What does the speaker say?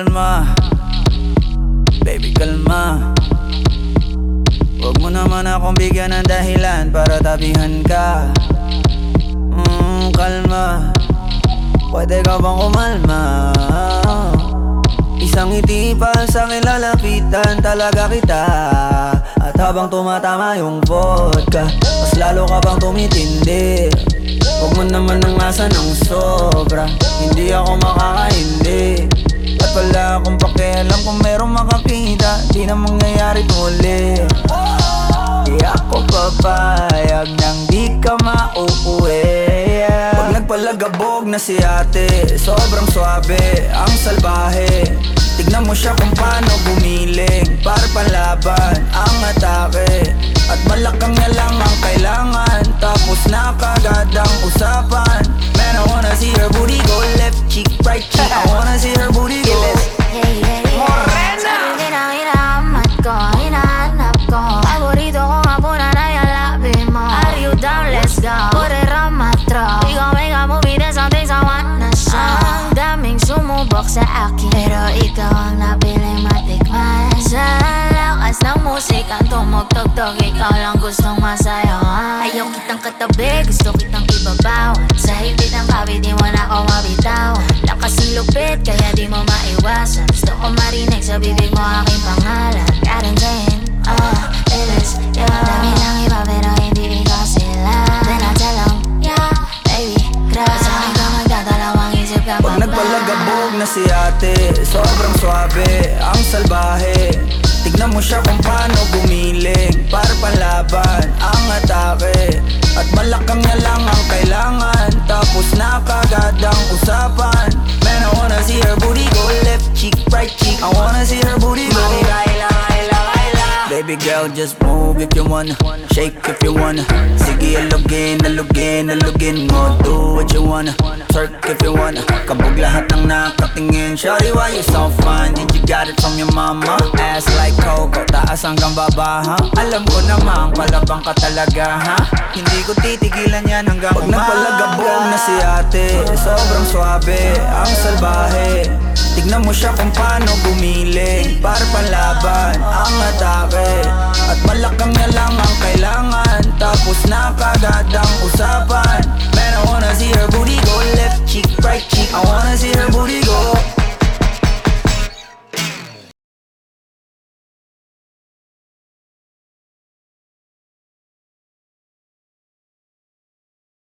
kalma. Baby kalma. Huwag mo naman akong bigyan ng dahilan para tabihan ka. Mmm kalma. Pwede ka bang kumalma? Isang ngiti pa sa akin talaga kita. At habang tumatama yung vodka Mas lalo ka bang tumitindi? Huwag mo naman nang asa ng sobra. Hindi ako makaka Di na mangyayari muli Di ako papayag nang di ka mauuwi. Pag nagpalagabog na si ate Sobrang swabe, ang salbahe. Tignan mo siya kung paano gumiling Para panlaban ang atake. At malakang na lang ang kailangan Tumugtog-tog Ikaw lang gustong masayawan Ayaw kitang katabi Gusto kitang ibabaw. Sa higpit ng kabi Di mo na ako mabitaw Lakas ng lupit Kaya di mo maiwasan. Gusto ko marinig sa bibig mo aking pangalan. I'm saying Ah, it is Yeah, dami ng iba Pero hindi ikaw sila. Then I tell 'em, Yeah, baby Grabe. Sa akin ka magdadalawang isip ka pa Pag nagpalagabog na si ate Sobrang swabe, ang salbahe malakang na lang ang kailangan. Tapos na kagad ang usapan. Man, I wanna see her booty go Baby girl, just move if you wanna Shake if you wanna Sige, alugin, alugin, alugin mo Do what you wanna Twerk if you wanna Kabog lahat ng nakatingin Shawty, why you so fine? Did you got it from your mama? Ass like Coco, taas hanggang baba, ha? Alam ko naman, palabang ka talaga, ha? Hindi ko titigilan yan hanggang Pag napalagabog na si ate Sobrang swabe, ang salbahe. Tignan mo siya kung paano gumiling Para panlaban ang atake. At malakang na lang ang kailangan Tapos na kagad ang usapan. Man, I wanna see her booty go left cheek, right cheek I wanna see